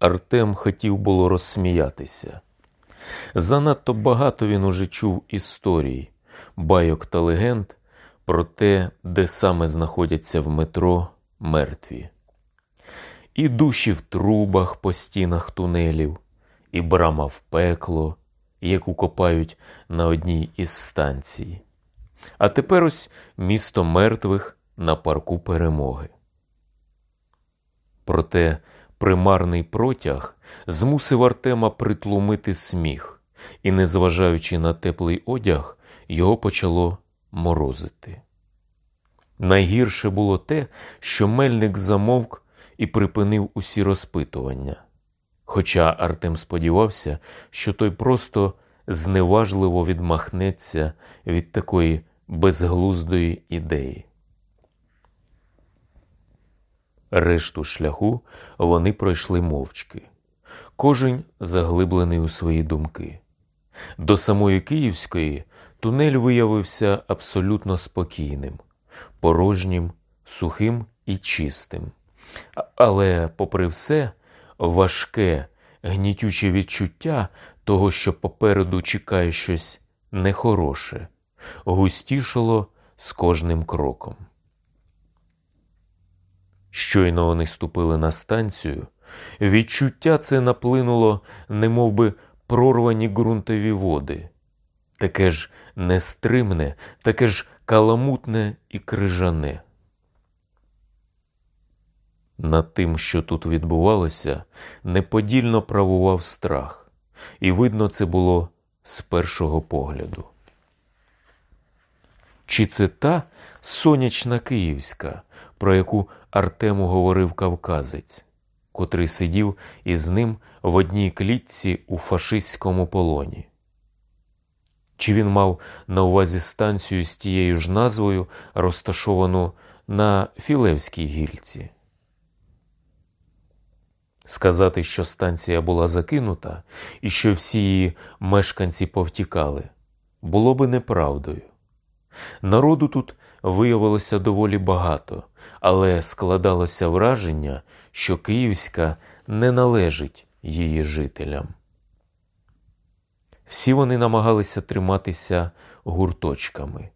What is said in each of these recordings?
Артем хотів було розсміятися. Занадто багато він уже чув історій, байок та легенд про те, де саме знаходяться в метро мертві. І душі в трубах по стінах тунелів, і брама в пекло, яку копають на одній із станцій. А тепер ось місто мертвих на парку перемоги. Проте примарний протяг змусив Артема притлумити сміх, і, незважаючи на теплий одяг, його почало морозити. Найгірше було те, що мельник замовк і припинив усі розпитування. Хоча Артем сподівався, що той просто зневажливо відмахнеться від такої безглуздої ідеї. Решту шляху вони пройшли мовчки, кожен заглиблений у свої думки. До самої Київської тунель виявився абсолютно спокійним, порожнім, сухим і чистим. Але, попри все, важке, гнітюче відчуття того, що попереду чекає щось нехороше, густішало з кожним кроком. Щойно вони ступили на станцію, відчуття це наплинуло, немов би прорвані ґрунтові води, таке ж нестримне, таке ж каламутне і крижане. Над тим, що тут відбувалося, неподільно правував страх, і видно це було з першого погляду. Чи це та сонячна київська, про яку Артему говорив кавказець, котрий сидів із ним в одній клітці у фашистському полоні? Чи він мав на увазі станцію з тією ж назвою, розташовану на Філевській гільці? Сказати, що станція була закинута і що всі її мешканці повтікали, було би неправдою. Народу тут виявилося доволі багато, але складалося враження, що Київська не належить її жителям. Всі вони намагалися триматися гурточками,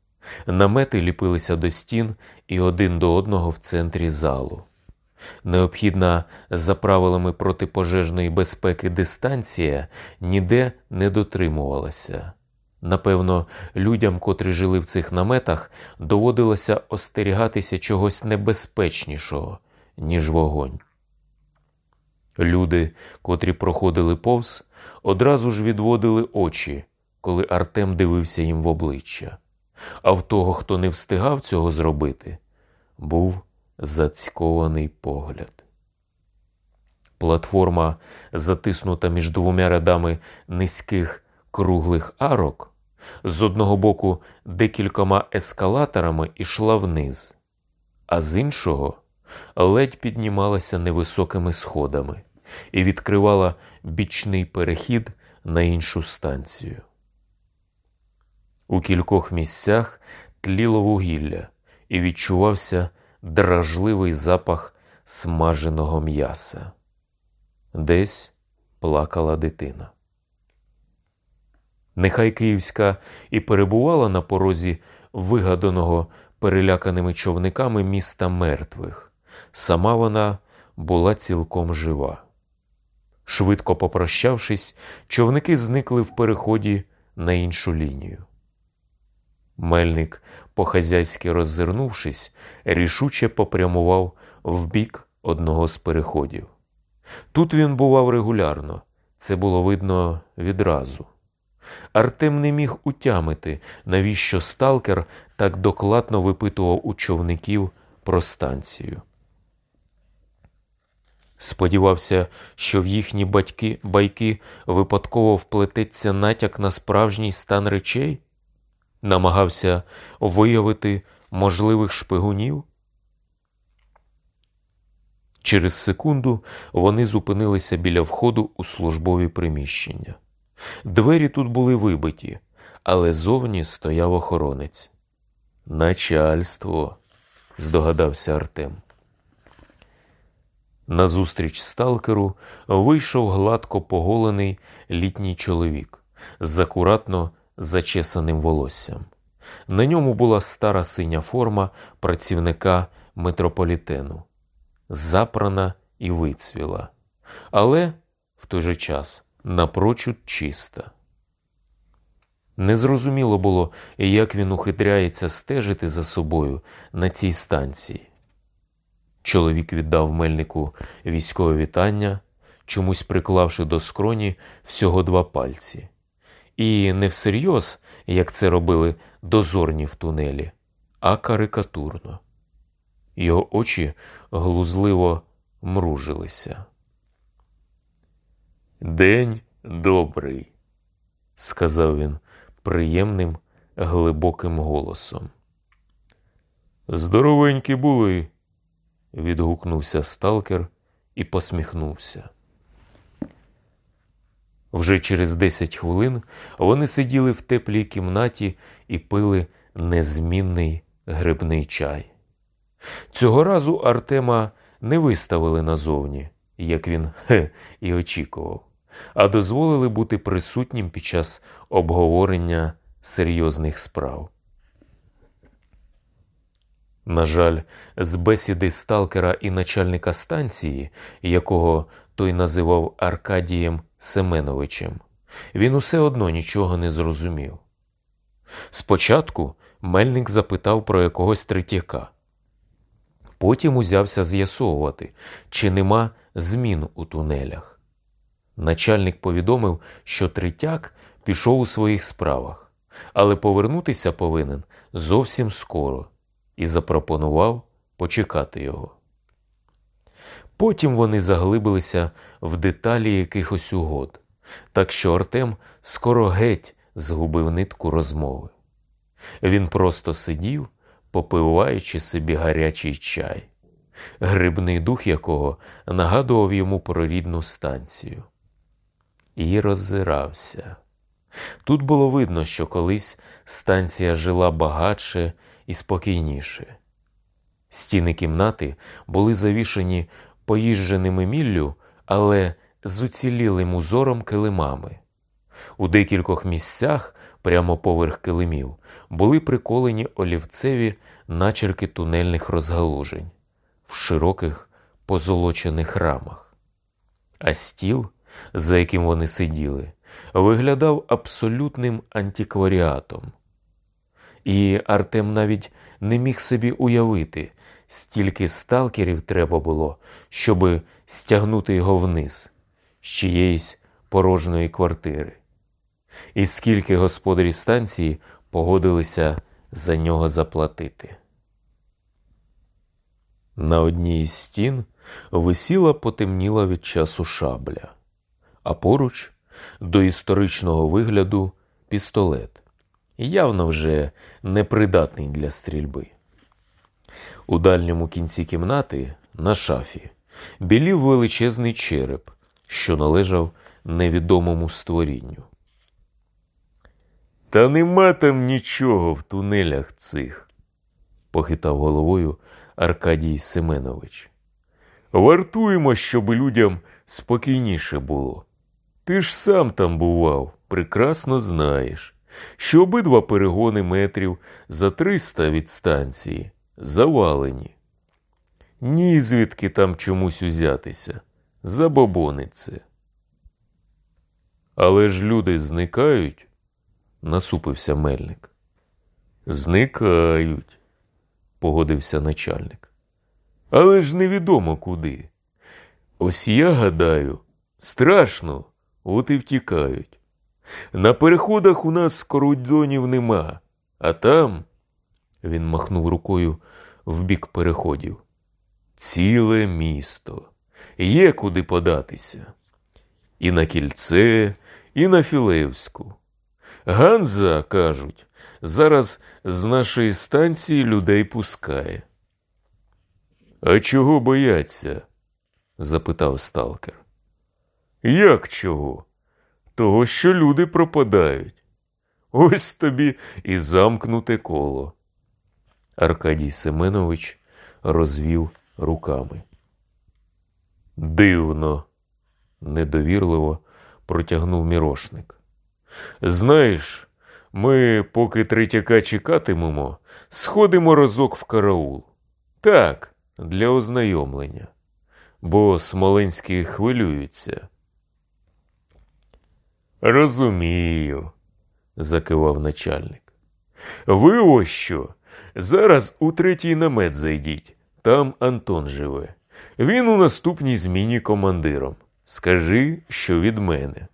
намети ліпилися до стін і один до одного в центрі залу. Необхідна за правилами протипожежної безпеки дистанція ніде не дотримувалася. Напевно, людям, котрі жили в цих наметах, доводилося остерігатися чогось небезпечнішого, ніж вогонь. Люди, котрі проходили повз, одразу ж відводили очі, коли Артем дивився їм в обличчя, а в того, хто не встигав цього зробити, був зацькований погляд. Платформа, затиснута між двома рядами низьких круглих арок, з одного боку декількома ескалаторами ішла вниз, а з іншого ледь піднімалася невисокими сходами і відкривала бічний перехід на іншу станцію. У кількох місцях тліло вугілля і відчувався дражливий запах смаженого м'яса. Десь плакала дитина. Нехай Київська і перебувала на порозі вигаданого переляканими човниками міста мертвих, сама вона була цілком жива. Швидко попрощавшись, човники зникли в переході на іншу лінію. Мельник, по-хазяйськи роззирнувшись, рішуче попрямував в бік одного з переходів. Тут він бував регулярно, це було видно відразу. Артем не міг утямити, навіщо сталкер так докладно випитував у човників про станцію. Сподівався, що в їхні батьки байки випадково вплететься натяк на справжній стан речей, намагався виявити можливих шпигунів. Через секунду вони зупинилися біля входу у службові приміщення. Двері тут були вибиті, але зовні стояв охоронець. Начальство, здогадався Артем. Назустріч сталкеру вийшов гладко поголений літній чоловік з акуратно зачесаним волоссям. На ньому була стара синя форма працівника метрополітену, запрана і вицвіла, але в той же час напрочуд чиста. Незрозуміло було, як він ухитряється стежити за собою на цій станції. Чоловік віддав мельнику військове вітання, чомусь приклавши до скроні всього два пальці. І не всерйоз, як це робили дозорні в тунелі, а карикатурно. Його очі глузливо мружилися. День добрий, сказав він приємним, глибоким голосом. Здоровенькі були, відгукнувся сталкер і посміхнувся. Вже через десять хвилин вони сиділи в теплій кімнаті і пили незмінний грибний чай. Цього разу Артема не виставили назовні, як він хе, і очікував, а дозволили бути присутнім під час обговорення серйозних справ. На жаль, з бесіди сталкера і начальника станції, якого той називав Аркадієм Семеновичем, він усе одно нічого не зрозумів. Спочатку мельник запитав про якогось третяка. Потім узявся з'ясовувати, чи нема змін у тунелях. Начальник повідомив, що третяк пішов у своїх справах, але повернутися повинен зовсім скоро і запропонував почекати його. Потім вони заглибилися в деталі якихось угод, так що Артем скоро геть згубив нитку розмови. Він просто сидів, попиваючи собі гарячий чай, грибний дух якого нагадував йому про рідну станцію. І роззирався. Тут було видно, що колись станція жила багатше і спокійніше. Стіни кімнати були завішені поїждженими міллю, але з уцілілим узором килимами. У декількох місцях, прямо поверх килимів, були приколені олівцеві начерки тунельних розгалужень в широких позолочених рамах. А стіл, за яким вони сиділи, виглядав абсолютним антикваріатом. І Артем навіть не міг собі уявити, стільки сталкерів треба було, щоби стягнути його вниз з чиєїсь порожньої квартири. І скільки господарі станції погодилися за нього заплатити. На одній із стін висіла потемніла від часу шабля, а поруч до історичного вигляду пістолет, явно вже непридатний для стрільби. У дальньому кінці кімнати, на шафі, білів величезний череп, що належав невідомому створінню. Та нема там нічого в тунелях цих, похитав головою Аркадій Семенович. Вартуємо, щоб людям спокійніше було. Ти ж сам там бував, прекрасно знаєш, що обидва перегони метрів за триста від станції завалені. Ні звідки там чомусь узятися. Забобони це. Але ж люди зникають, насупився мельник. Зникають, погодився начальник. Але ж невідомо куди. Ось я гадаю, страшно, от і втікають. На переходах у нас кордонів нема, а там. Він махнув рукою в бік переходів. Ціле місто. Є куди податися. І на кільце, і на Філевську. Ганза, кажуть, зараз з нашої станції людей пускає. А чого бояться? запитав сталкер. Як чого? Того, що люди пропадають. Ось тобі і замкнуте коло. Аркадій Семенович розвів руками. Дивно, недовірливо протягнув мірошник. Знаєш, ми, поки третяка чекатимемо, сходимо разок в караул. Так, для ознайомлення, бо смоленські хвилюються. Розумію, закивав начальник. Ви ось що? Зараз у третій намет зайдіть. Там Антон живе. Він у наступній зміні командиром. Скажи, що від мене.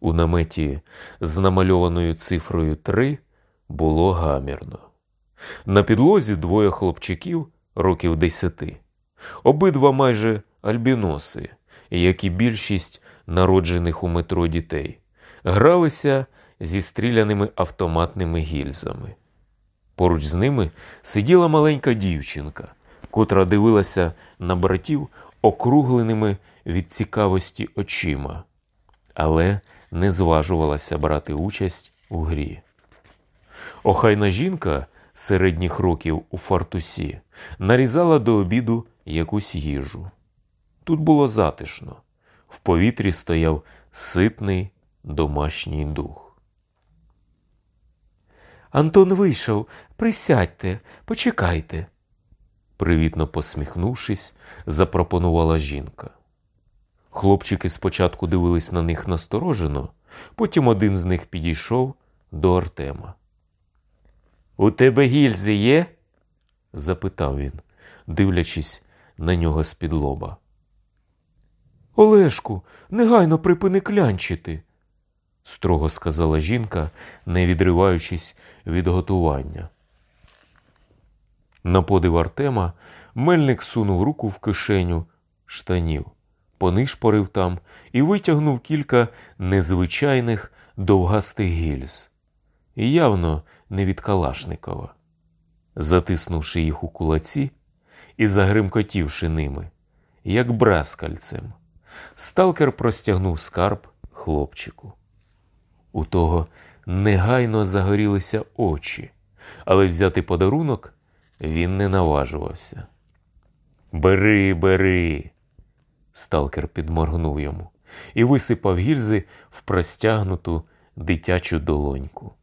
У наметі з намальованою цифрою 3 було гамірно. На підлозі двоє хлопчиків років десяти, обидва майже альбіноси, як і більшість народжених у метро дітей, гралися зі стріляними автоматними гільзами. Поруч з ними сиділа маленька дівчинка, котра дивилася на братів округленими від цікавості очима, але не зважувалася брати участь у грі. Охайна жінка середніх років у фартусі нарізала до обіду якусь їжу. Тут було затишно, в повітрі стояв ситний домашній дух. Антон вийшов, присядьте, почекайте, привітно посміхнувшись, запропонувала жінка. Хлопчики спочатку дивились на них насторожено, потім один з них підійшов до Артема. У тебе гільзи є? запитав він, дивлячись на нього з-під лоба. Олешку, негайно припини клянчити, строго сказала жінка, не відриваючись від готування. На подив Артема мельник сунув руку в кишеню штанів, понишпорив там і витягнув кілька незвичайних довгастих гільз, явно не від Калашникова. Затиснувши їх у кулаці і загримкотівши ними, як браскальцем, сталкер простягнув скарб хлопчику. У того негайно загорілися очі, але взяти подарунок він не наважувався. Бери, бери. Сталкер підморгнув йому і висипав гільзи в простягнуту дитячу долоньку.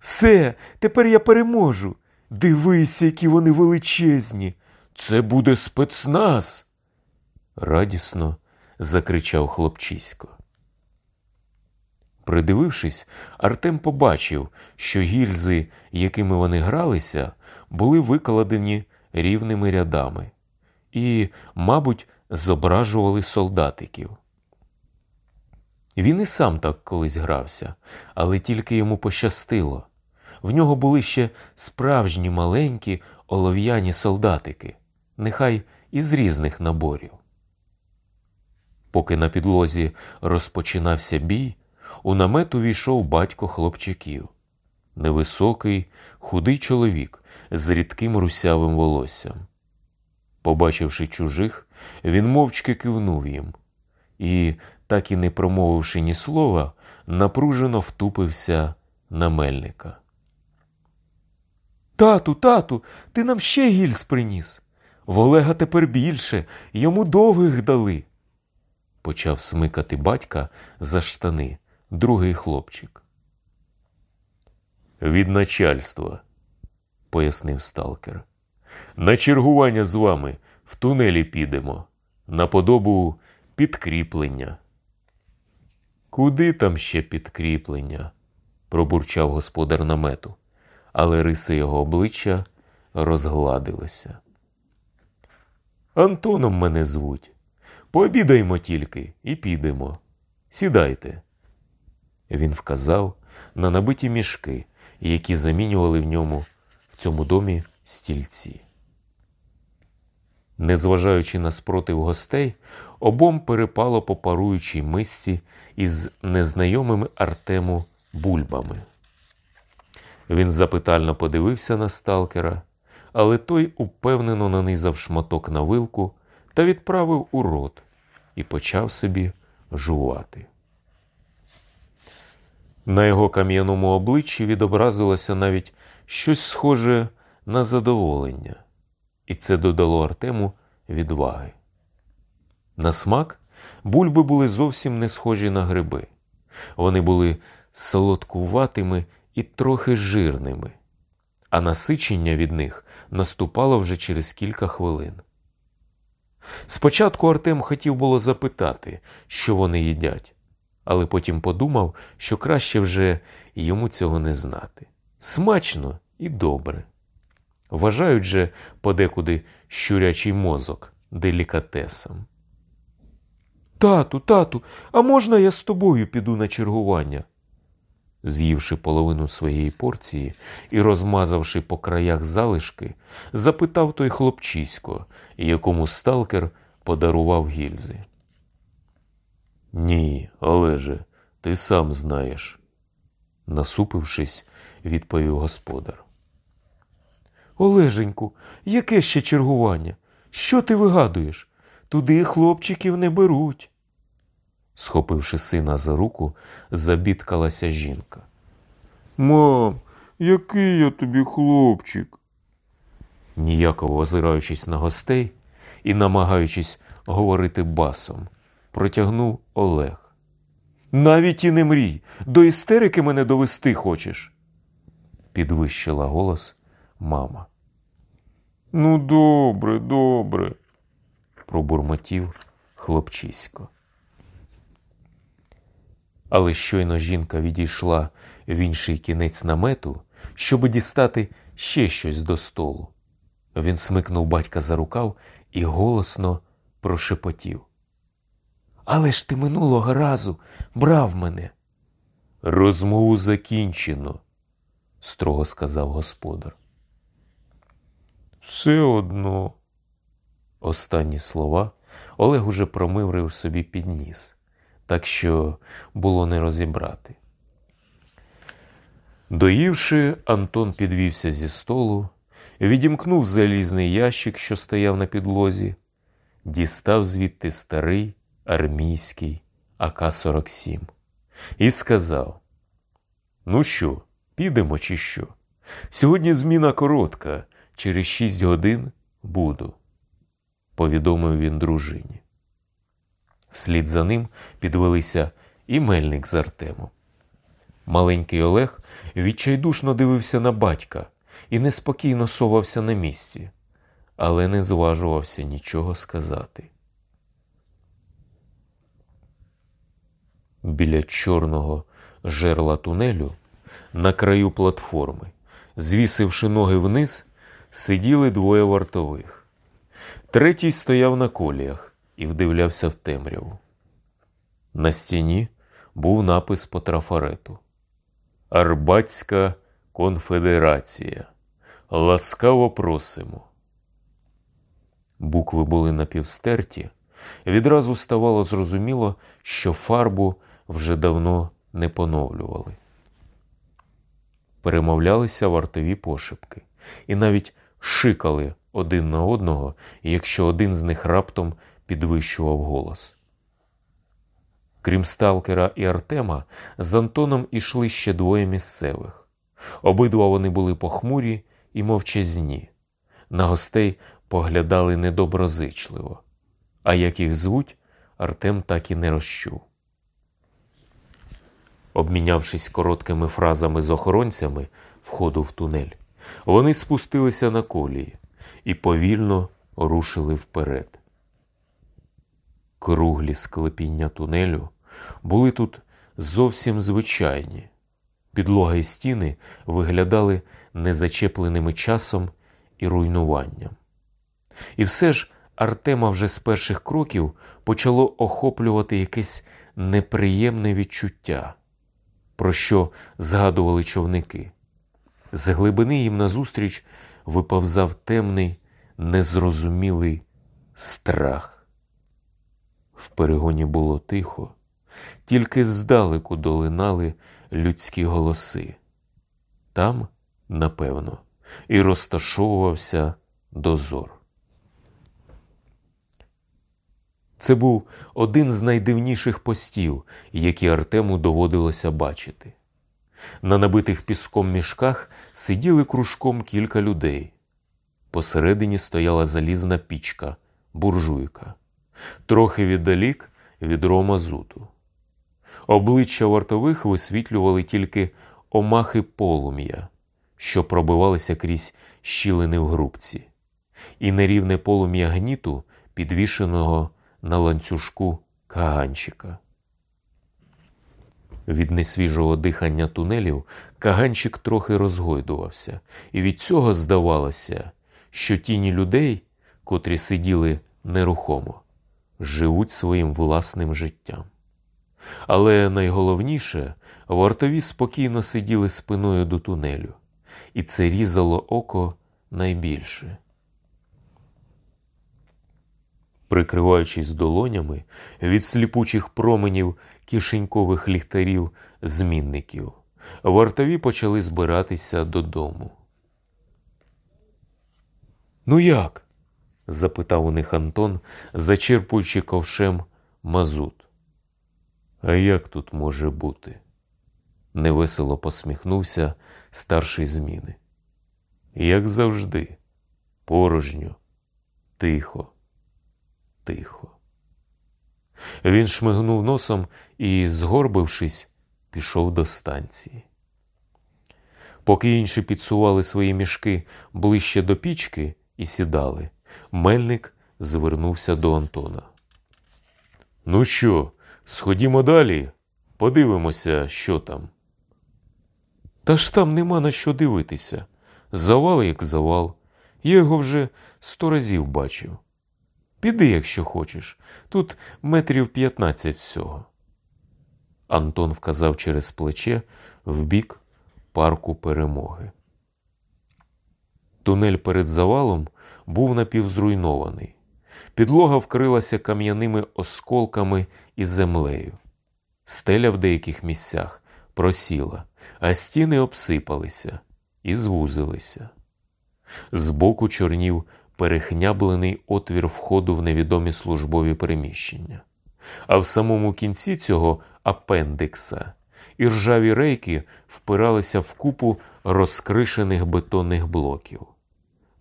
Все, тепер я переможу. Дивись, які вони величезні. Це буде спецназ. Радісно закричав хлопчисько. Придивившись, Артем побачив, що гільзи, якими вони гралися, були викладені рівними рядами і, мабуть, зображували солдатиків. Він і сам так колись грався, але тільки йому пощастило. В нього були ще справжні маленькі олов'яні солдатики, нехай із різних наборів. Поки на підлозі розпочинався бій, у намет увійшов батько хлопчиків. Невисокий, худий чоловік з рідким русявим волоссям. Побачивши чужих, він мовчки кивнув їм і, так і не промовивши ні слова, напружено втупився на мельника. Тату, тату, ти нам ще гільз приніс. В Олега тепер більше, йому довгих дали. Почав смикати батька за штани другий хлопчик. Від начальства, пояснив сталкер. На чергування з вами в тунелі підемо, на подобу підкріплення. Куди там ще підкріплення? пробурчав господар намету, але риси його обличчя розгладилися. Антоном мене звуть. Пообідаємо тільки і підемо. Сідайте. Він вказав на набиті мішки, які замінювали в ньому в цьому домі стільці. Незважаючи на спротив гостей, обом перепало по паруючій мисці із незнайомими Артему бульбами. Він запитально подивився на сталкера, але той упевнено нанизав шматок на вилку та відправив у рот і почав собі жувати. На його кам'яному обличчі відобразилося навіть щось схоже на задоволення. і це додало Артему відваги. На смак бульби були зовсім не схожі на гриби. Вони були солодкуватими і трохи жирними, а насичення від них наступало вже через кілька хвилин. Спочатку Артем хотів було запитати, що вони їдять, але потім подумав, що краще вже йому цього не знати. Смачно і добре. Вважають же подекуди щурячий мозок делікатесом. Тату, тату, а можна я з тобою піду на чергування? З'ївши половину своєї порції і розмазавши по краях залишки, запитав той хлопчисько, якому сталкер подарував гільзи. Ні, Олеже, ти сам знаєш, насупившись, відповів господар. Олеженьку, яке ще чергування? Що ти вигадуєш? Туди хлопчиків не беруть. Схопивши сина за руку, забідкалася жінка. Мам, який я тобі хлопчик? Ніяково озираючись на гостей і намагаючись говорити басом, протягнув Олег. Навіть і не мрій, до істерики мене довести хочеш, підвищила голос мама. Ну, добре, добре, пробурмотів хлопчисько. Але щойно жінка відійшла в інший кінець намету, щоб дістати ще щось до столу. Він смикнув батька за рукав і голосно прошепотів. Але ж ти минулого разу брав мене. Розмову закінчено, строго сказав господар. Все одно. Останні слова Олег уже промиврив собі під ніс, так що було не розібрати. Доївши, Антон підвівся зі столу, відімкнув залізний ящик, що стояв на підлозі, дістав звідти старий армійський АК-47 і сказав: Ну що, підемо, чи що? Сьогодні зміна коротка, через шість годин буду, повідомив він дружині. Вслід за ним підвелися і мельник з Артемом. Маленький Олег відчайдушно дивився на батька і неспокійно совався на місці, але не зважувався нічого сказати. Біля чорного жерла тунелю на краю платформи, звісивши ноги вниз, сиділи двоє вартових. Третій стояв на коліях і вдивлявся в темряву. На стіні був напис по трафарету Арбатська конфедерація. Ласкаво просимо. Букви були напівстерті. Відразу ставало зрозуміло, що фарбу вже давно не поновлювали. Перемовлялися вартові пошепки і навіть шикали один на одного, якщо один з них раптом підвищував голос. Крім сталкера і Артема, з Антоном ішли ще двоє місцевих. Обидва вони були похмурі і мовчазні. На гостей поглядали недоброзичливо, а як їх звуть, Артем так і не розчув. Обмінявшись короткими фразами з охоронцями входу в тунель, вони спустилися на колії і повільно рушили вперед. Круглі склепіння тунелю були тут зовсім звичайні. Підлога і стіни виглядали незачепленими часом і руйнуванням. І все ж Артема вже з перших кроків почало охоплювати якесь неприємне відчуття, про що згадували човники. З глибини їм назустріч виповзав темний, незрозумілий страх. В перегоні було тихо, тільки здалеку долинали людські голоси. Там, напевно, і розташовувався дозор. Це був один з найдивніших постів, які Артему доводилося бачити. На набитих піском мішках сиділи кружком кілька людей. Посередині стояла залізна пічка, буржуйка, трохи віддалік відро мазуту. Обличчя вартових висвітлювали тільки омахи полум'я, що пробивалися крізь щілини в грубці, і нерівне полум'я гніту, підвішеного на ланцюжку каганчика. Від несвіжого дихання тунелів каганчик трохи розгойдувався, і від цього здавалося, що тіні людей, котрі сиділи нерухомо, живуть своїм власним життям. Але найголовніше, вартові спокійно сиділи спиною до тунелю, і це різало око найбільше. Прикриваючись долонями від сліпучих променів кишенькових ліхтарів змінників, вартові почали збиратися додому. Ну як? Запитав у них Антон, зачерпуючи ковшем мазут. А як тут може бути? невесело посміхнувся старший зміни. Як завжди, порожньо, тихо, тихо. Він шмигнув носом і, згорбившись, пішов до станції. Поки інші підсували свої мішки ближче до пічки і сідали, мельник звернувся до Антона. Ну що, сходімо далі, подивимося, що там. Та ж там нема на що дивитися. Завал як завал. Я його вже сто разів бачив. Піди, якщо хочеш, тут метрів п'ятнадцять всього. Антон вказав через плече в бік парку перемоги. Тунель перед завалом був напівзруйнований. Підлога вкрилася кам'яними осколками і землею. Стеля в деяких місцях просіла, а стіни обсипалися і звузилися. Збоку чорнів перехняблений отвір входу в невідомі службові приміщення. А в самому кінці цього апендикса і ржаві рейки впиралися в купу розкришених бетонних блоків,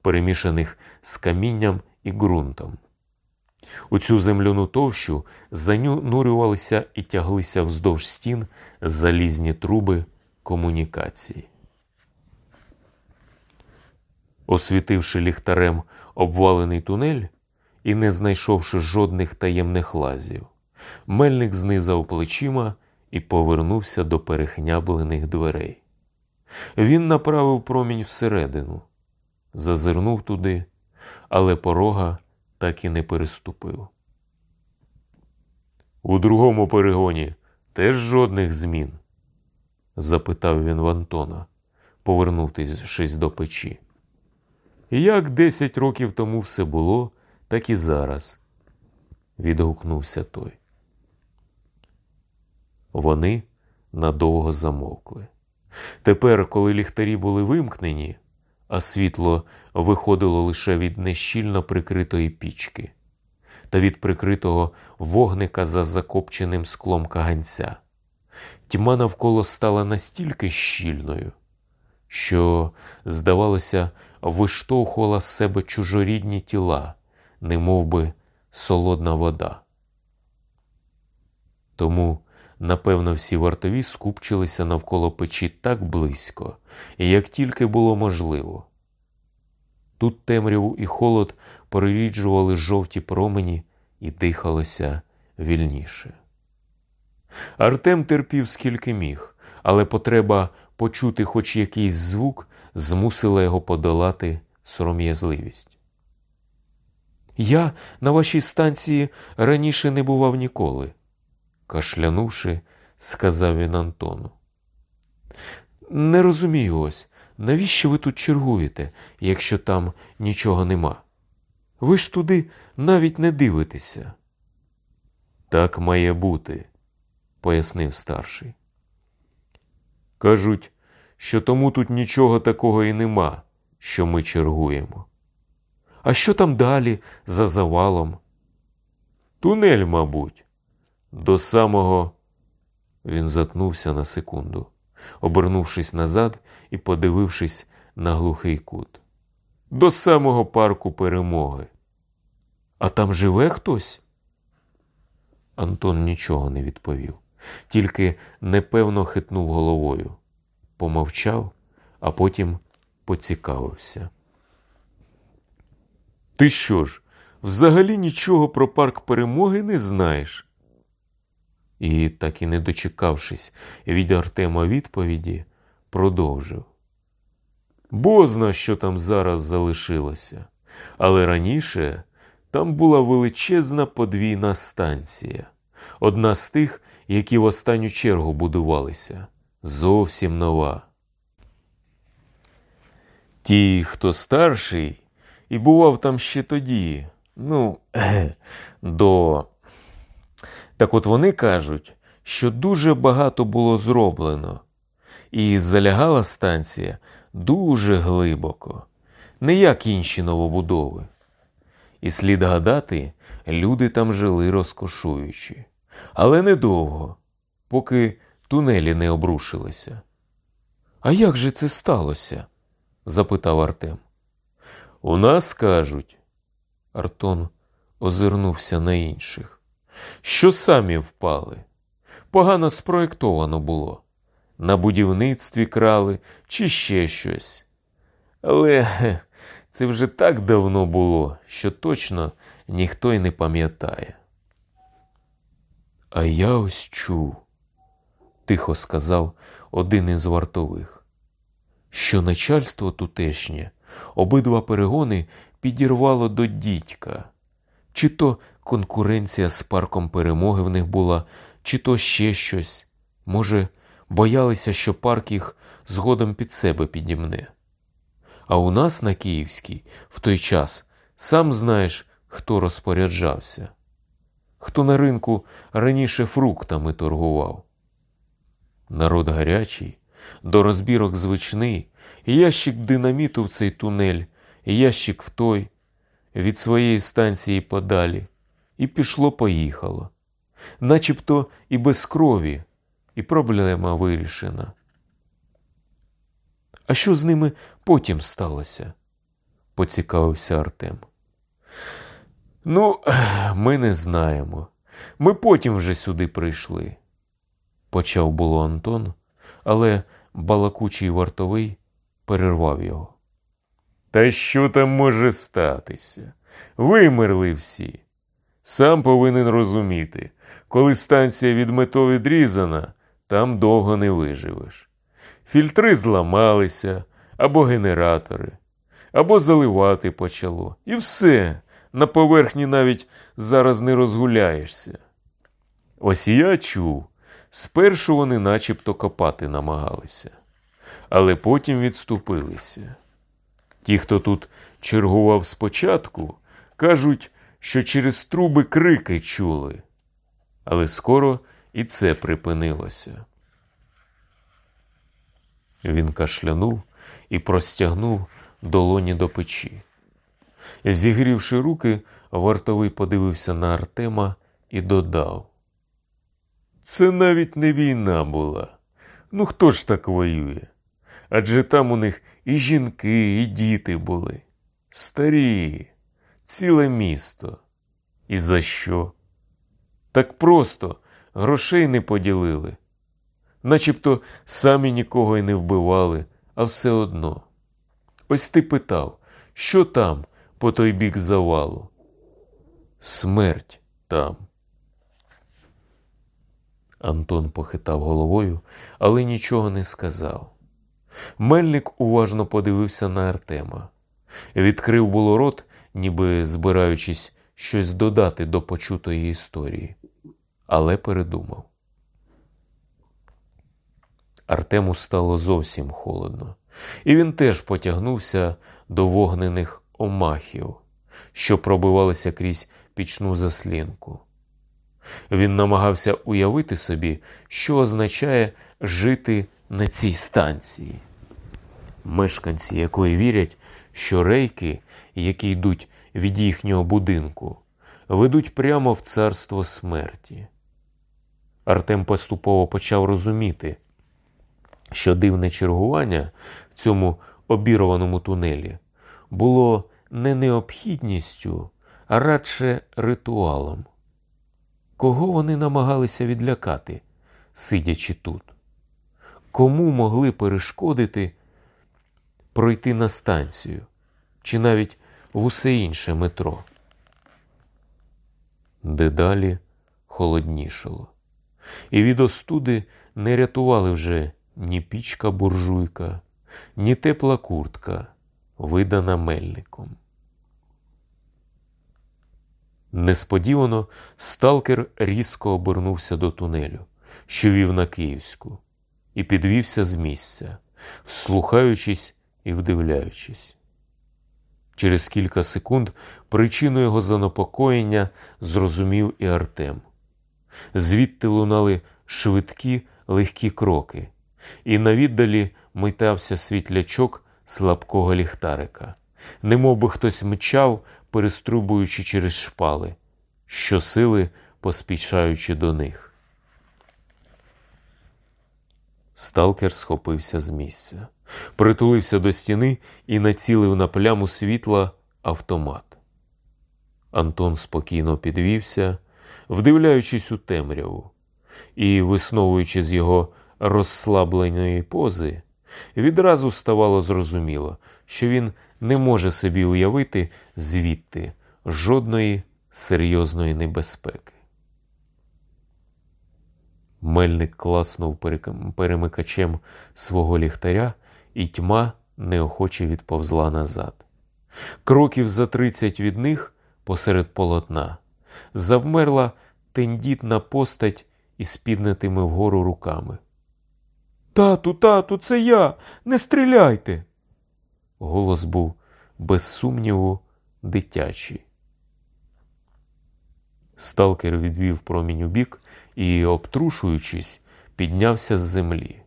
перемішаних з камінням і ґрунтом. У цю земляну товщу занурювалися і тяглися вздовж стін залізні труби комунікації. Освітивши ліхтарем обвалений тунель і не знайшовши жодних таємних лазів, мельник знизав плечима і повернувся до перехняблених дверей. Він направив промінь всередину, зазирнув туди, але порога так і не переступив. У другому перегоні теж жодних змін? запитав він в Антона, повернувшись до печі. Як десять років тому все було, так і зараз, відгукнувся той. Вони надовго замовкли. Тепер, коли ліхтарі були вимкнені, а світло виходило лише від нещільно прикритої пічки та від прикритого вогника за закопченим склом каганця, тьма навколо стала настільки щільною, що, здавалося, виштовхувала з себе чужорідні тіла, немов би солодна вода. Тому, напевно, всі вартові скупчилися навколо печі так близько, як тільки було можливо. Тут темряву і холод переріджували жовті промені і дихалося вільніше. Артем терпів скільки міг, але потреба почути хоч якийсь звук змусила його подолати сором'язливість. Я на вашій станції раніше не бував ніколи, кашлянувши, сказав він Антону. Не розумію ось, навіщо ви тут чергуєте, якщо там нічого нема? Ви ж туди навіть не дивитеся. Так має бути, пояснив старший. Кажуть, що тому тут нічого такого і нема, що ми чергуємо. А що там далі за завалом? Тунель, мабуть, до самого. Він затнувся на секунду, обернувшись назад і подивившись на глухий кут. до самого парку перемоги. А там живе хтось? Антон нічого не відповів, тільки непевно хитнув головою, помовчав, а потім поцікавився. Ти що ж, взагалі нічого про парк перемоги не знаєш? І, так і не дочекавшись від Артема відповіді, продовжив. Бозна, що там зараз залишилося, але раніше там була величезна подвійна станція, одна з тих, які в останню чергу будувалися, зовсім нова. Ті, хто старший, і бував там ще тоді, ну, до. Так от вони кажуть, що дуже багато було зроблено, і залягала станція дуже глибоко, не як інші новобудови. І слід гадати, люди там жили розкошуючи, але недовго, поки тунелі не обрушилися. А як же це сталося? запитав Артем. У нас кажуть, Артон озирнувся на інших, що самі впали. Погано спроєктовано було. На будівництві крали чи ще щось. Але це вже так давно було, що точно ніхто й не пам'ятає. А я ось чув, тихо сказав один із вартових, що начальство тутешнє обидва перегони підірвало до дідька, чи то конкуренція з парком перемоги в них була, чи то ще щось. Може, боялися, що парк їх згодом під себе підімне. А у нас на Київській в той час сам знаєш, хто розпоряджався, хто на ринку раніше фруктами торгував. Народ гарячий, до розбірок звичний, ящик динаміту в цей тунель, ящик в той, від своєї станції подалі, і пішло-поїхало, начебто і без крові, і проблема вирішена. А що з ними потім сталося? поцікавився Артем. Ну, ми не знаємо. Ми потім вже сюди прийшли, почав було Антон, але балакучий вартовий перервав його. Та що там може статися? Вимерли всі. Сам повинен розуміти, коли станція від мето відрізана, там довго не виживеш. Фільтри зламалися, або генератори, або заливати почало. І все, на поверхні навіть зараз не розгуляєшся. Ось я чув, спершу вони начебто копати намагалися, але потім відступилися. Ті, хто тут чергував спочатку, кажуть, що через труби крики чули, але скоро і це припинилося. Він кашлянув і простягнув долоні до печі. Зігрівши руки, вартовий подивився на Артема і додав: Це навіть не війна була. Ну хто ж так воює? Адже там у них і жінки, і діти були. Старі, ціле місто. І за що? Так просто грошей не поділили, начебто самі нікого й не вбивали, а все одно. Ось ти питав, що там по той бік завалу? Смерть там. Антон похитав головою, але нічого не сказав. Мельник уважно подивився на Артема. Відкрив було рот, ніби збираючись щось додати до почутої історії, але передумав. Артему стало зовсім холодно, і він теж потягнувся до вогнених омахів, що пробивалися крізь пічну заслінку. Він намагався уявити собі, що означає жити на цій станції, мешканці якої вірять, що рейки, які йдуть від їхнього будинку, ведуть прямо в царство смерті. Артем поступово почав розуміти, що дивне чергування в цьому обірваному тунелі було не необхідністю, а радше ритуалом. Кого вони намагалися відлякати, сидячи тут? Кому могли перешкодити пройти на станцію чи навіть в усе інше метро? Дедалі холоднішало, і від остуди не рятували вже ні пічка буржуйка, ні тепла куртка, видана мельником. Несподівано сталкер різко обернувся до тунелю, що вів на Київську, і підвівся з місця, вслухаючись і вдивляючись. Через кілька секунд причину його занепокоєння зрозумів і Артем. Звідти лунали швидкі легкі кроки, і на віддалі митався світлячок слабкого ліхтарика, немов би хтось мчав, переструбуючи через шпали, щосили поспішаючи до них. Сталкер схопився з місця, притулився до стіни і націлив на пляму світла автомат. Антон спокійно підвівся, вдивляючись у темряву, і, висновуючи з його розслабленої пози, відразу ставало зрозуміло, що він не може собі уявити звідти жодної серйозної небезпеки. Мельник класнув перемикачем свого ліхтаря, і тьма неохоче відповзла назад. Кроків за тридцять від них посеред полотна завмерла тендітна постать із піднятими вгору руками. Тату, тату, це я. Не стріляйте. Голос був, без сумніву, дитячий. Сталкер відвів промінь у бік і, обтрушуючись, піднявся з землі.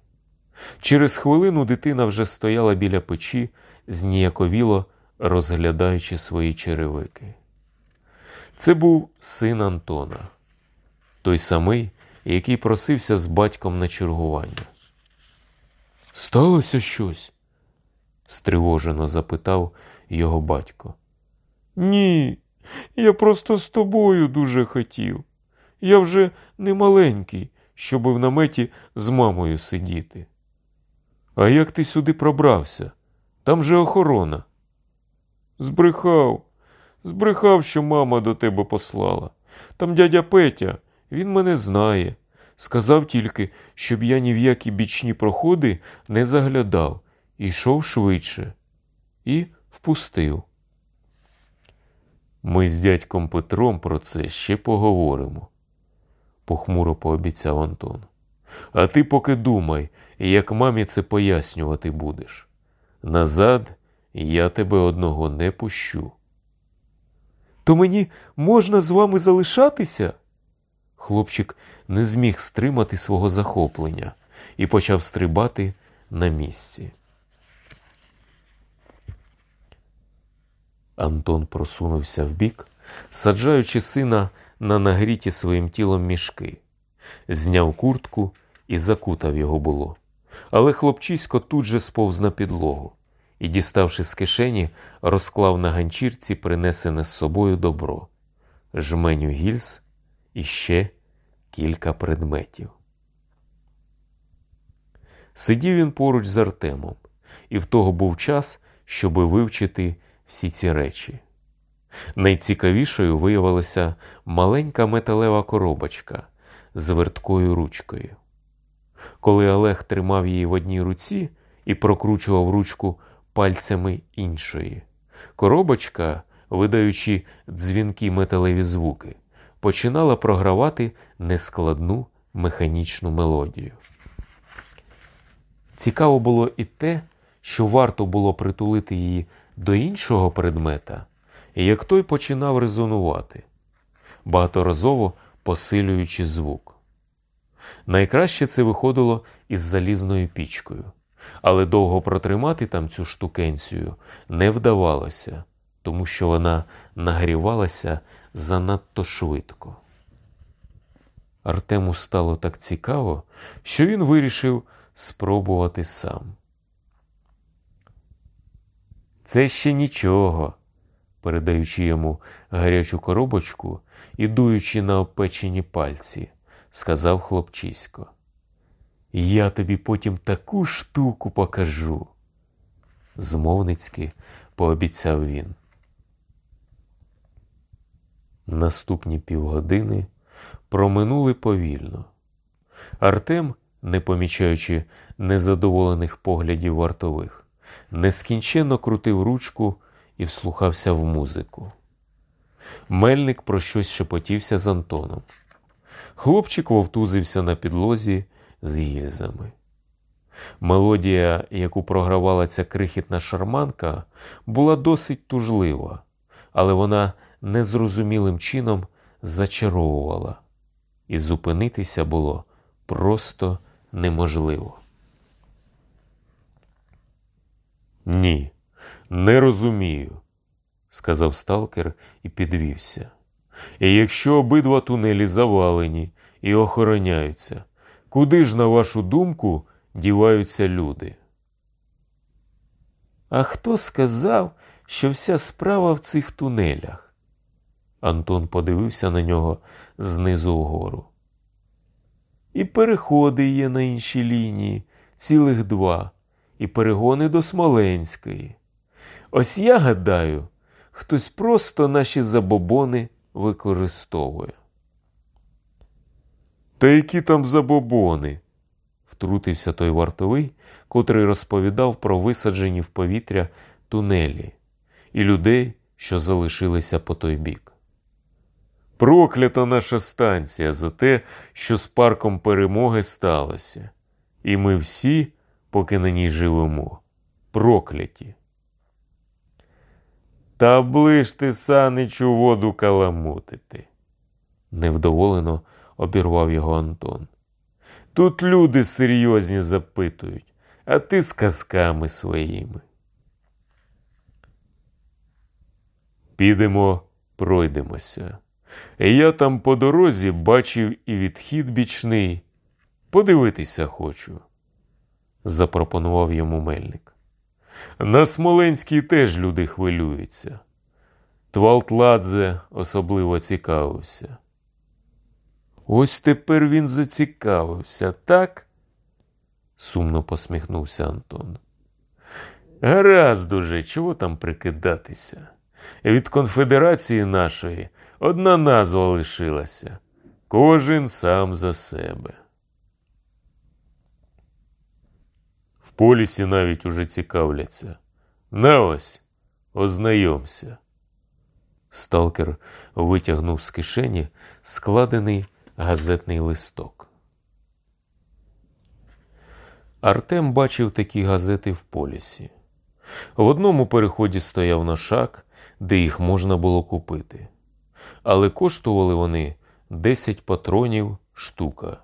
Через хвилину дитина вже стояла біля печі, зніяковіло розглядаючи свої черевики. Це був син Антона, той самий, який просився з батьком на чергування. Сталося щось? стривожено запитав його батько. Ні, я просто з тобою дуже хотів. Я вже не маленький, щоб в наметі з мамою сидіти. А як ти сюди пробрався? Там же охорона. Збрехав, збрехав, що мама до тебе послала. Там дядя Петя, він мене знає. Сказав тільки, щоб я ні в які бічні проходи не заглядав, і йшов швидше і впустив. Ми з дядьком Петром про це ще поговоримо, похмуро пообіцяв Антон. А ти поки думай, як мамі це пояснювати будеш. Назад я тебе одного не пущу. То мені можна з вами залишатися? Хлопчик не зміг стримати свого захоплення і почав стрибати на місці. Антон просунувся вбік, саджаючи сина на нагріті своїм тілом мішки, зняв куртку і закутав його було. Але хлопчисько тут же сповз на підлогу і, діставши з кишені, розклав на ганчірці принесене з собою добро, жменю гільз і ще кілька предметів. Сидів він поруч з Артемом, і в того був час, щоби вивчити всі ці речі. Найцікавішою виявилася маленька металева коробочка з верткою ручкою. Коли Олег тримав її в одній руці і прокручував ручку пальцями іншої, коробочка, видаючи дзвінкі металеві звуки, починала програвати нескладну механічну мелодію. Цікаво було і те, що варто було притулити її до іншого предмета, як той починав резонувати, багаторазово посилюючи звук. Найкраще це виходило із залізною пічкою, але довго протримати там цю штукенцію не вдавалося, тому що вона нагрівалася занадто швидко. Артему стало так цікаво, що він вирішив спробувати сам. Це ще нічого, передаючи йому гарячу коробочку і дуючи на опечені пальці, сказав хлопчисько. Я тобі потім таку штуку покажу. Змовницьки пообіцяв він. Наступні півгодини проминули повільно. Артем, не помічаючи незадоволених поглядів вартових, нескінченно крутив ручку і вслухався в музику. Мельник про щось шепотівся з Антоном. Хлопчик вовтузився на підлозі з гільзами. Мелодія, яку програвала ця крихітна шарманка, була досить тужлива, але вона незрозумілим чином зачаровувала, і зупинитися було просто неможливо. Ні, не розумію, сказав сталкер і підвівся. І якщо обидва тунелі завалені і охороняються, куди ж, на вашу думку, діваються люди? А хто сказав, що вся справа в цих тунелях? Антон подивився на нього знизу вгору. І переходи є на іншій лінії, цілих два, і перегони до Смоленської. Ось я гадаю, хтось просто наші забобони використовує. Та які там забобони? втрутився той вартовий, котрий розповідав про висаджені в повітря тунелі і людей, що залишилися по той бік. Проклята наша станція за те, що з парком перемоги сталося, і ми всі, поки на ній живемо, прокляті. Та ближ ти, саничу, воду каламутити, невдоволено обірвав його Антон. Тут люди серйозні запитують, а ти з казками своїми. Підемо, пройдемося. Я там по дорозі бачив і відхід бічний. Подивитися хочу, запропонував йому мельник. На Смоленській теж люди хвилюються. Твалтладзе особливо цікавився. Ось тепер він зацікавився, так? сумно посміхнувся Антон. Гаразд уже, чого там прикидатися? Від конфедерації нашої одна назва лишилася. Кожен сам за себе. В полісі навіть уже цікавляться. На ось, ознайомся. Сталкер витягнув з кишені складений газетний листок. Артем бачив такі газети в полісі. В одному переході стояв нашак, де їх можна було купити. Але коштували вони 10 патронів штука.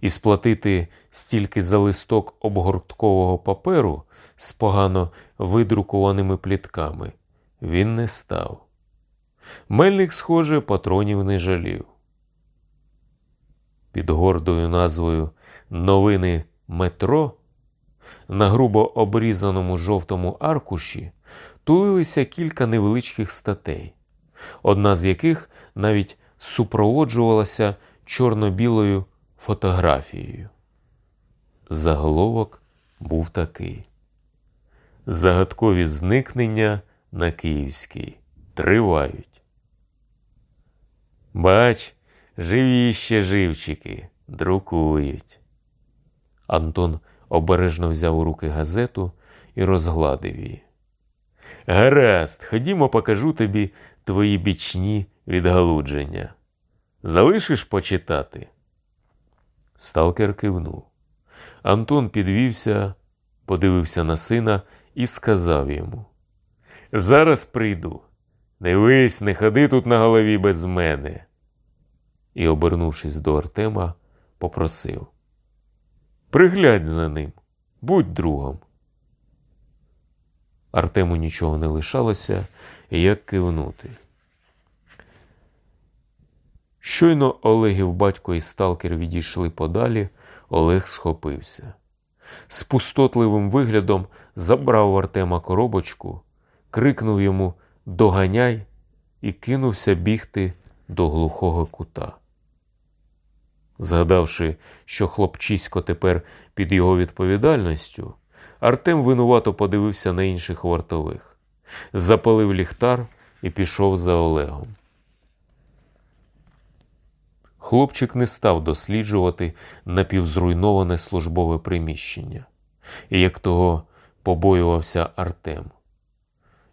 І сплатити стільки за листок обгорткового паперу з погано видрукованими плітками він не став. Мельник, схоже, патронів не жалів. Під гордою назвою Новини Метро на грубо обрізаному жовтому аркуші тулилися кілька невеличких статей, одна з яких навіть супроводжувалася чорно-білою фотографією. Заголовок був такий: Загадкові зникнення на Київській тривають. Бач, живі ще живчики, друкують. Антон обережно взяв у руки газету і розгладив її. Гаразд, ходімо, покажу тобі твої бічні відгалудження. Залишиш почитати? Сталкер кивнув. Антон підвівся, подивився на сина і сказав йому: Зараз прийду. Дивись, не ходи тут на голові без мене. І, обернувшись до Артема, попросив: Приглядь за ним, будь другом. Артему нічого не лишалося, як кивнути. Щойно Олегів батько і сталкер відійшли подалі, Олег схопився. З пустотливим виглядом забрав Артема коробочку, крикнув йому Доганяй і кинувся бігти до глухого кута. Згадавши, що хлопчисько тепер під його відповідальністю, Артем винувато подивився на інших вартових, запалив ліхтар і пішов за Олегом. Хлопчик не став досліджувати напівзруйноване службове приміщення, як того побоювався Артем.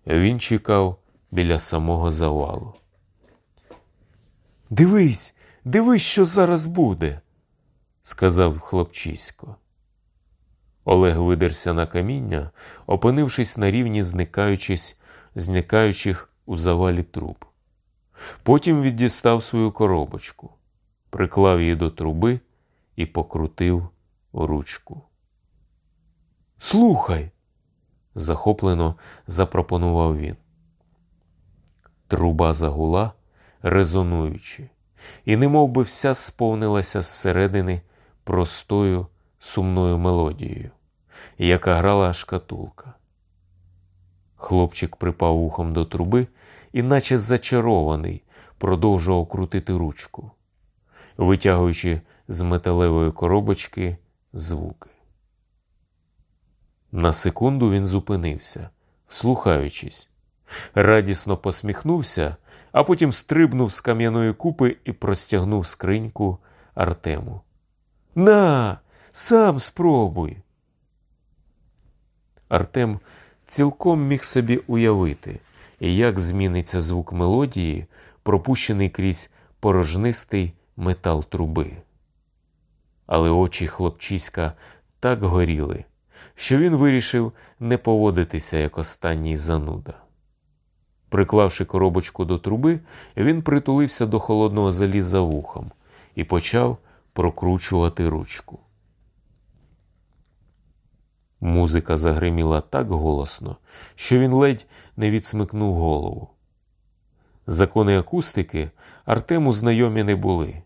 Він чекав біля самого завалу. Дивись, дивись, що зараз буде, сказав хлопчисько. Олег видерся на каміння, опинившись на рівні зникаючись, зникаючих у завалі труб. Потім віддістав свою коробочку, приклав її до труби і покрутив ручку. Слухай, захоплено запропонував він. Труба загула, резонуючи, і немов би вся сповнилася зсередини простою сумною мелодією, яка грала шкатулка. Хлопчик припав ухом до труби і, наче зачарований, продовжував крутити ручку, витягуючи з металевої коробочки звуки. На секунду він зупинився, вслухаючись, радісно посміхнувся, а потім стрибнув з кам'яної купи і простягнув скриньку Артему. На, сам спробуй. Артем цілком міг собі уявити, як зміниться звук мелодії, пропущений крізь порожнистий метал труби. Але очі хлопчиська так горіли, що він вирішив не поводитися як останній зануда. Приклавши коробочку до труби, він притулився до холодного заліза вухом і почав прокручувати ручку. Музика загриміла так голосно, що він ледь не відсмикнув голову. Закони акустики Артему знайомі не були,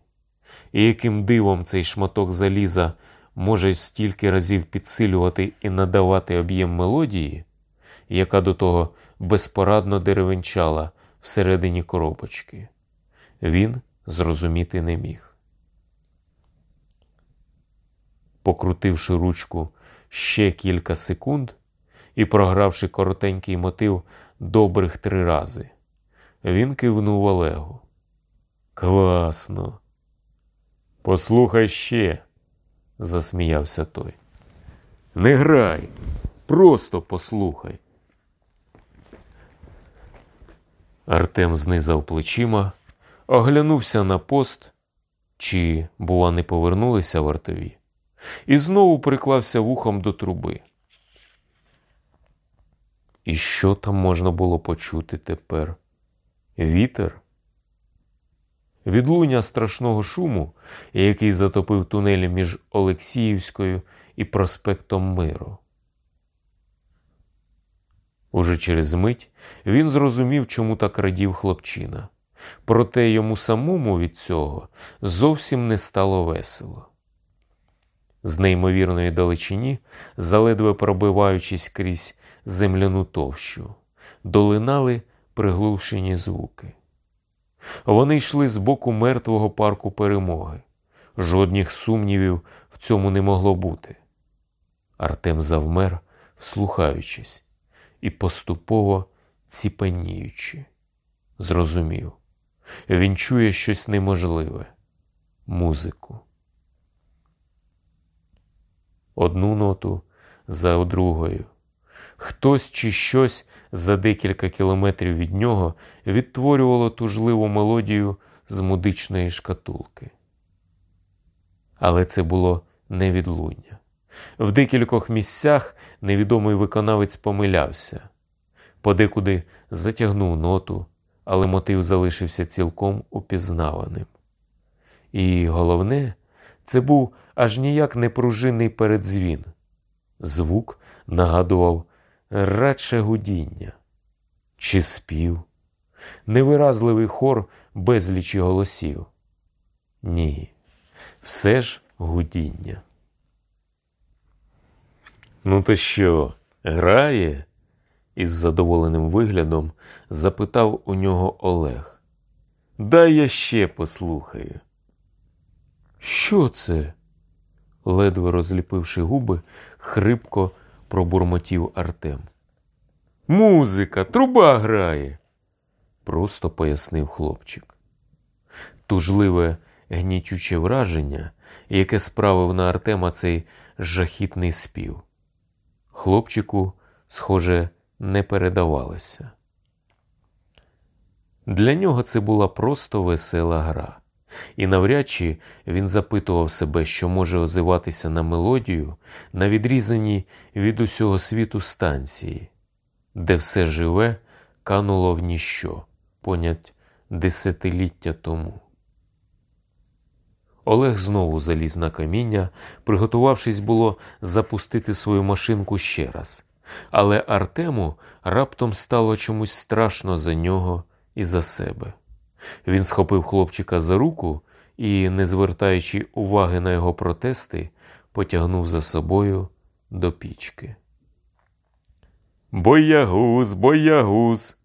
і яким дивом цей шматок заліза може стільки разів підсилювати і надавати об'єм мелодії, яка до того безпорадно деревенчала всередині коробочки, він зрозуміти не міг. Покрутивши ручку ще кілька секунд і програвши коротенький мотив добрих три рази, він кивнув Олегу. Класно. Послухай ще, засміявся той. Не грай, просто послухай. Артем знизав плечима, оглянувся на пост, чи, бува, не повернулися вартові, і знову приклався вухом до труби. І що там можна було почути тепер? Вітер? Відлуння страшного шуму, який затопив тунелі між Олексіївською і проспектом Миру. Уже через мить він зрозумів, чому так радів хлопчина. Проте йому самому від цього зовсім не стало весело. З неймовірної далечині, заледве пробиваючись крізь земляну товщу, долинали приглушені звуки. Вони йшли з боку мертвого парку перемоги. Жодних сумнівів в цьому не могло бути. Артем завмер, вслухаючись, і поступово ціпаніючи, зрозумів, він чує щось неможливе музику. Одну ноту за другою. Хтось чи щось за декілька кілометрів від нього відтворювало тужливу мелодію з мудичної шкатулки. Але це було не відлуння. В декількох місцях невідомий виконавець помилявся, подекуди затягнув ноту, але мотив залишився цілком упізнаваним. І головне, це був аж ніяк не пружинний передзвін. Звук нагадував радше гудіння, чи спів, невиразливий хор безлічі голосів. Ні, все ж гудіння. Ну, то що, грає? із задоволеним виглядом запитав у нього Олег. Дай я ще послухаю. Що це? ледве розліпивши губи, хрипко пробурмотів Артем. Музика, труба грає, просто пояснив хлопчик. Тужливе, гнітюче враження, яке справив на Артема цей жахітний спів. Хлопчику, схоже, не передавалося. Для нього це була просто весела гра, і навряд чи він запитував себе, що може озиватися на мелодію на відрізаній від усього світу станції, де все живе кануло в ніщо, понять десятиліття тому. Олег знову заліз на каміння, приготувавшись було запустити свою машинку ще раз. Але Артему раптом стало чомусь страшно за нього і за себе. Він схопив хлопчика за руку і, не звертаючи уваги на його протести, потягнув за собою до пічки. Боягуз, боягуз,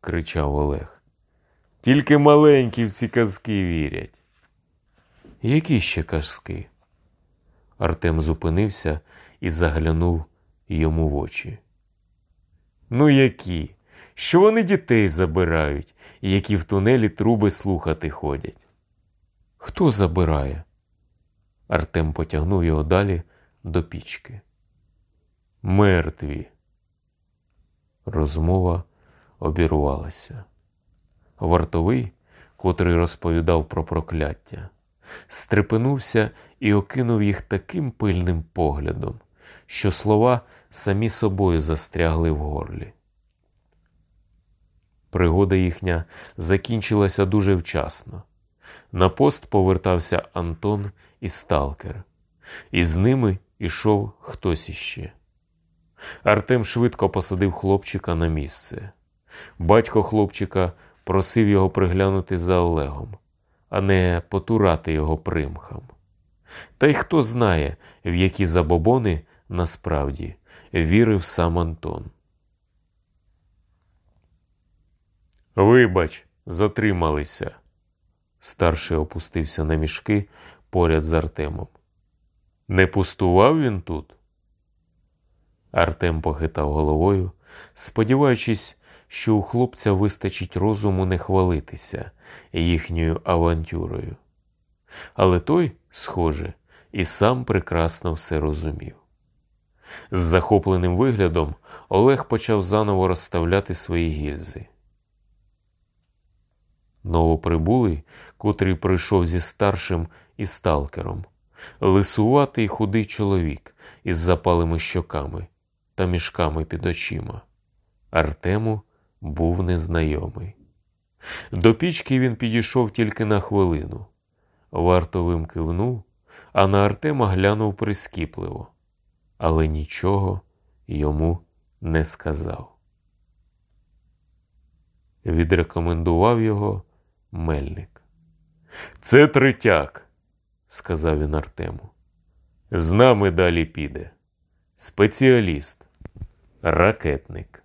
кричав Олег. Тільки маленькі в ці казки вірять. Які ще казки? Артем зупинився і заглянув йому в очі. Ну, які? Що вони дітей забирають, які в тунелі труби слухати ходять? Хто забирає? Артем потягнув його далі до пічки. Мертві. Розмова обірвалася. Вартовий, котрий розповідав про прокляття, стрепенувся і окинув їх таким пильним поглядом, що слова самі собою застрягли в горлі. Пригода їхня закінчилася дуже вчасно. На пост повертався Антон і Сталкер, і з ними ішов хтось іще. Артем швидко посадив хлопчика на місце. Батько хлопчика просив його приглянути за Олегом, а не потурати його примхам. Та й хто знає, в які забобони насправді вірив сам Антон. Вибач, затрималися. Старший опустився на мішки поряд з Артемом. Не пустував він тут? Артем похитав головою, сподіваючись, що у хлопця вистачить розуму не хвалитися їхньою авантюрою. Але той, схоже, і сам прекрасно все розумів. З захопленим виглядом Олег почав заново розставляти свої гільзи. Новоприбулий, котрий прийшов зі старшим і сталкером, лисуватий худий чоловік із запалими щоками та мішками під очима. Артему був незнайомий. До пічки він підійшов тільки на хвилину. Вартовим кивнув, а на Артема глянув прискіпливо, але нічого йому не сказав. Відрекомендував його мельник. Це третяк, сказав він Артему. З нами далі піде. Спеціаліст, ракетник.